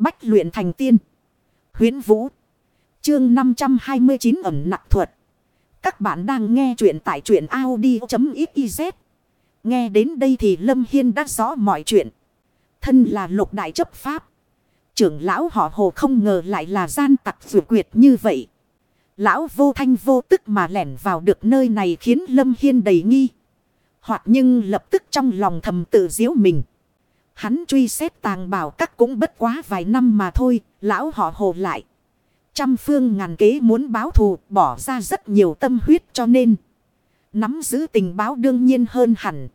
Bách luyện thành tiên. Huyến Vũ. Chương 529 ẩm nặng thuật. Các bạn đang nghe truyện tại truyện Audi.xyz. Nghe đến đây thì Lâm Hiên đã rõ mọi chuyện. Thân là lục đại chấp pháp. Trưởng lão họ hồ không ngờ lại là gian tặc rượu quyệt như vậy. Lão vô thanh vô tức mà lẻn vào được nơi này khiến Lâm Hiên đầy nghi. Hoặc nhưng lập tức trong lòng thầm tự diếu mình. Hắn truy xét tàng bảo các cũng bất quá vài năm mà thôi, lão họ hồ lại. Trăm phương ngàn kế muốn báo thù, bỏ ra rất nhiều tâm huyết cho nên. Nắm giữ tình báo đương nhiên hơn hẳn.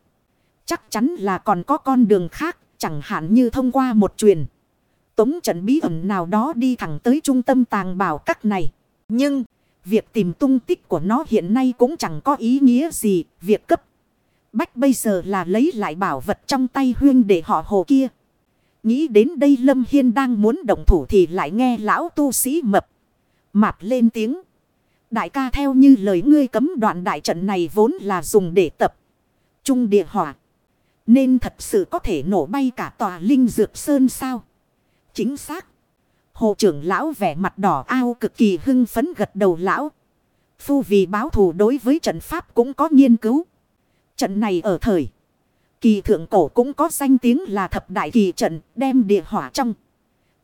Chắc chắn là còn có con đường khác, chẳng hạn như thông qua một truyền. Tống trận bí ẩn nào đó đi thẳng tới trung tâm tàng bảo các này. Nhưng, việc tìm tung tích của nó hiện nay cũng chẳng có ý nghĩa gì, việc cấp bách bây giờ là lấy lại bảo vật trong tay huyên để họ hồ kia. Nghĩ đến đây Lâm Hiên đang muốn động thủ thì lại nghe lão tu sĩ mập. Mạp lên tiếng. Đại ca theo như lời ngươi cấm đoạn đại trận này vốn là dùng để tập. Trung địa hỏa. Nên thật sự có thể nổ bay cả tòa linh dược sơn sao. Chính xác. Hồ trưởng lão vẻ mặt đỏ ao cực kỳ hưng phấn gật đầu lão. Phu vì báo thù đối với trận pháp cũng có nghiên cứu. Trận này ở thời. Kỳ thượng cổ cũng có danh tiếng là thập đại kỳ trận, đem địa hỏa trong.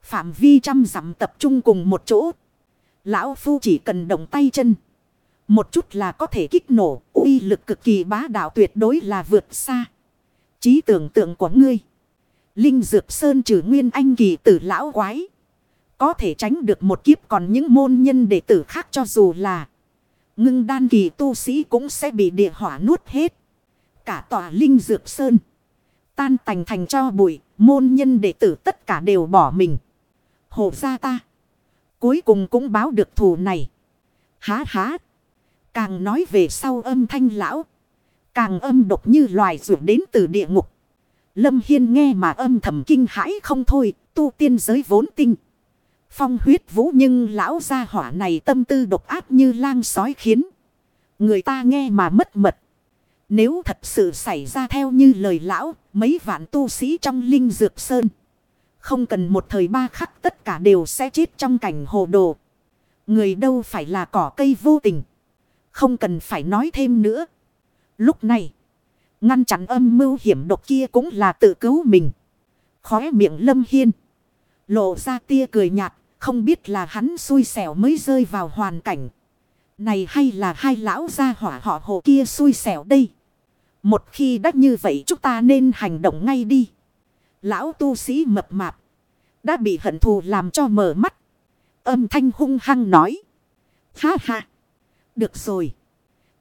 Phạm vi trăm dặm tập trung cùng một chỗ. Lão Phu chỉ cần động tay chân. Một chút là có thể kích nổ. uy lực cực kỳ bá đạo tuyệt đối là vượt xa. Trí tưởng tượng của ngươi. Linh Dược Sơn trừ nguyên anh kỳ tử lão quái. Có thể tránh được một kiếp còn những môn nhân đệ tử khác cho dù là. Ngưng đan kỳ tu sĩ cũng sẽ bị địa hỏa nuốt hết. Cả tòa linh dược sơn. Tan tành thành cho bụi. Môn nhân đệ tử tất cả đều bỏ mình. Hồ ra ta. Cuối cùng cũng báo được thù này. Há há. Càng nói về sau âm thanh lão. Càng âm độc như loài rượu đến từ địa ngục. Lâm Hiên nghe mà âm thầm kinh hãi không thôi. Tu tiên giới vốn tinh. Phong huyết vũ nhưng lão gia hỏa này tâm tư độc ác như lang sói khiến. Người ta nghe mà mất mật. Nếu thật sự xảy ra theo như lời lão, mấy vạn tu sĩ trong linh dược sơn. Không cần một thời ba khắc tất cả đều sẽ chết trong cảnh hồ đồ. Người đâu phải là cỏ cây vô tình. Không cần phải nói thêm nữa. Lúc này, ngăn chặn âm mưu hiểm độc kia cũng là tự cứu mình. Khóe miệng lâm hiên. Lộ ra tia cười nhạt, không biết là hắn xui xẻo mới rơi vào hoàn cảnh. Này hay là hai lão gia hỏa họ hồ kia xui xẻo đây. Một khi đã như vậy chúng ta nên hành động ngay đi. Lão tu sĩ mập mạp. Đã bị hận thù làm cho mở mắt. Âm thanh hung hăng nói. Ha ha. Được rồi.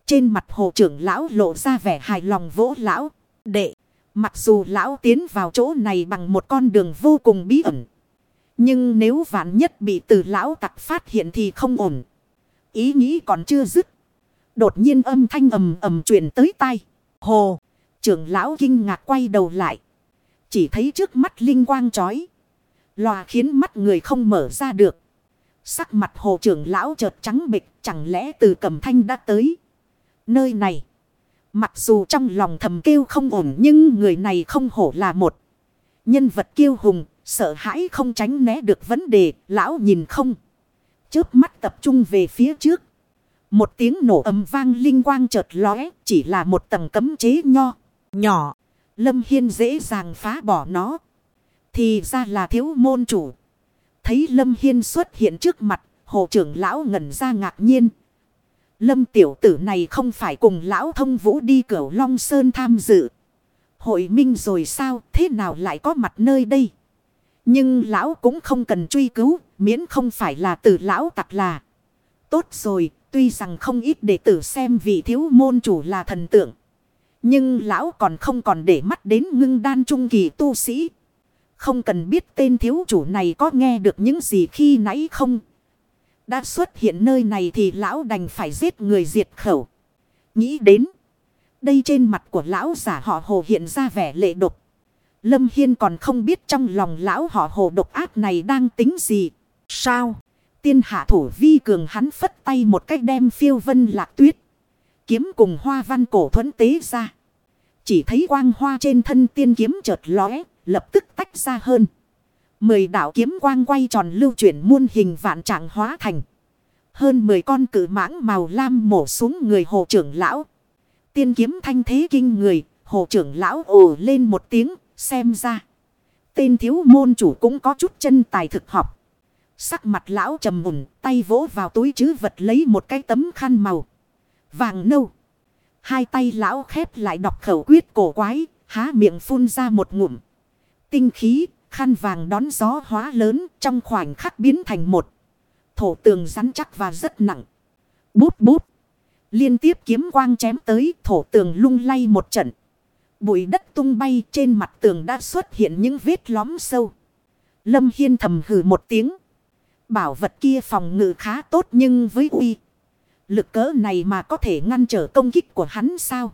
Trên mặt hồ trưởng lão lộ ra vẻ hài lòng vỗ lão. Đệ. Mặc dù lão tiến vào chỗ này bằng một con đường vô cùng bí ẩn. Nhưng nếu vạn nhất bị từ lão tặc phát hiện thì không ổn. Ý nghĩ còn chưa dứt. Đột nhiên âm thanh ầm ầm truyền tới tai. Hồ, trưởng lão kinh ngạc quay đầu lại. Chỉ thấy trước mắt linh quang chói. Lòa khiến mắt người không mở ra được. Sắc mặt hồ trưởng lão chợt trắng bịch chẳng lẽ từ cầm thanh đã tới. Nơi này. Mặc dù trong lòng thầm kêu không ổn nhưng người này không hổ là một. Nhân vật kiêu hùng, sợ hãi không tránh né được vấn đề, lão nhìn không. Chớp mắt tập trung về phía trước. Một tiếng nổ ầm vang linh quang chợt lóe, chỉ là một tầng cấm chế nho, nhỏ. Lâm Hiên dễ dàng phá bỏ nó. Thì ra là thiếu môn chủ. Thấy Lâm Hiên xuất hiện trước mặt, hồ trưởng lão ngẩn ra ngạc nhiên. Lâm tiểu tử này không phải cùng lão thông vũ đi cửu Long Sơn tham dự. Hội minh rồi sao, thế nào lại có mặt nơi đây? Nhưng lão cũng không cần truy cứu, miễn không phải là từ lão tặc là. Tốt rồi, Tuy rằng không ít đệ tử xem vị thiếu môn chủ là thần tượng. Nhưng lão còn không còn để mắt đến ngưng đan trung kỳ tu sĩ. Không cần biết tên thiếu chủ này có nghe được những gì khi nãy không. Đã xuất hiện nơi này thì lão đành phải giết người diệt khẩu. Nghĩ đến. Đây trên mặt của lão giả họ hồ hiện ra vẻ lệ độc. Lâm Hiên còn không biết trong lòng lão họ hồ độc ác này đang tính gì. Sao? Tiên hạ thủ vi cường hắn phất tay một cách đem phiêu vân lạc tuyết. Kiếm cùng hoa văn cổ thuẫn tế ra. Chỉ thấy quang hoa trên thân tiên kiếm chợt lóe, lập tức tách ra hơn. Mười đạo kiếm quang quay tròn lưu chuyển muôn hình vạn trạng hóa thành. Hơn mười con cử mãng màu lam mổ xuống người hồ trưởng lão. Tiên kiếm thanh thế kinh người, hồ trưởng lão ồ lên một tiếng, xem ra. Tên thiếu môn chủ cũng có chút chân tài thực học. Sắc mặt lão trầm mùn, tay vỗ vào túi chứ vật lấy một cái tấm khăn màu. Vàng nâu. Hai tay lão khép lại đọc khẩu quyết cổ quái, há miệng phun ra một ngụm. Tinh khí, khăn vàng đón gió hóa lớn trong khoảnh khắc biến thành một. Thổ tường rắn chắc và rất nặng. Bút bút. Liên tiếp kiếm quang chém tới thổ tường lung lay một trận. Bụi đất tung bay trên mặt tường đã xuất hiện những vết lóm sâu. Lâm Hiên thầm hừ một tiếng. Bảo vật kia phòng ngự khá tốt nhưng với uy. Lực cỡ này mà có thể ngăn trở công kích của hắn sao?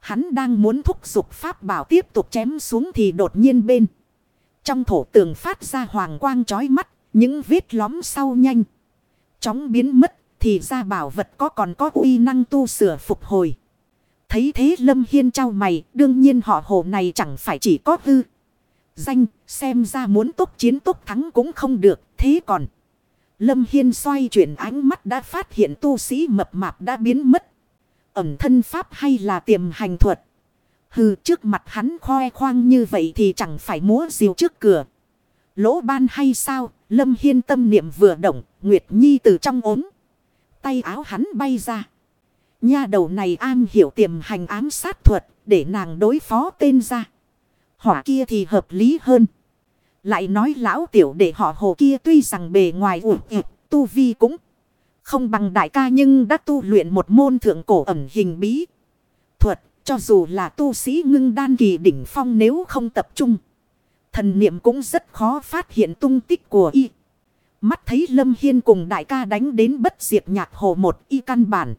Hắn đang muốn thúc giục pháp bảo tiếp tục chém xuống thì đột nhiên bên. Trong thổ tường phát ra hoàng quang chói mắt, những vết lóm sau nhanh. Chóng biến mất, thì ra bảo vật có còn có uy năng tu sửa phục hồi. Thấy thế Lâm Hiên trao mày, đương nhiên họ hồ này chẳng phải chỉ có hư. Danh, xem ra muốn tốt chiến tốt thắng cũng không được, thế còn. Lâm Hiên xoay chuyển ánh mắt đã phát hiện tu sĩ mập mạp đã biến mất. Ẩm thân pháp hay là tiềm hành thuật. Hừ trước mặt hắn khoe khoang như vậy thì chẳng phải múa diều trước cửa. Lỗ ban hay sao, Lâm Hiên tâm niệm vừa động, Nguyệt Nhi từ trong ốm. Tay áo hắn bay ra. Nha đầu này an hiểu tiềm hành ám sát thuật, để nàng đối phó tên ra. Hỏa kia thì hợp lý hơn. Lại nói lão tiểu để họ hồ kia tuy rằng bề ngoài ủ tu vi cũng không bằng đại ca nhưng đã tu luyện một môn thượng cổ ẩm hình bí. Thuật, cho dù là tu sĩ ngưng đan kỳ đỉnh phong nếu không tập trung. Thần niệm cũng rất khó phát hiện tung tích của y. Mắt thấy Lâm Hiên cùng đại ca đánh đến bất diệt nhạc hồ một y căn bản.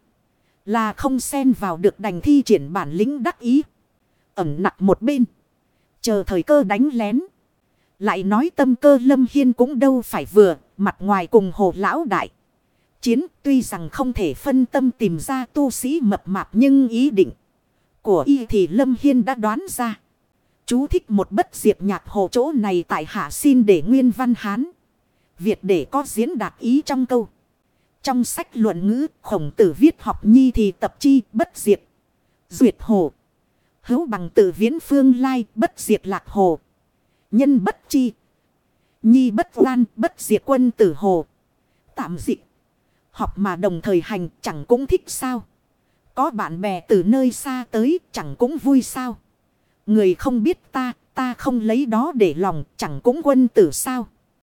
Là không xen vào được đành thi triển bản lĩnh đắc ý. Ẩm nặng một bên. Chờ thời cơ đánh lén. Lại nói tâm cơ Lâm Hiên cũng đâu phải vừa. Mặt ngoài cùng hồ lão đại. Chiến tuy rằng không thể phân tâm tìm ra tu sĩ mập mạp nhưng ý định của y thì Lâm Hiên đã đoán ra. Chú thích một bất diệt nhạc hồ chỗ này tại hạ xin để nguyên văn hán. Việt để có diễn đạt ý trong câu. Trong sách luận ngữ, khổng tử viết học nhi thì tập chi bất diệt. Duyệt hồ. Hữu bằng tự viễn phương lai, bất diệt lạc hồ. Nhân bất chi. Nhi bất oan bất diệt quân tử hồ. Tạm dị Học mà đồng thời hành chẳng cũng thích sao. Có bạn bè từ nơi xa tới chẳng cũng vui sao. Người không biết ta, ta không lấy đó để lòng chẳng cũng quân tử sao.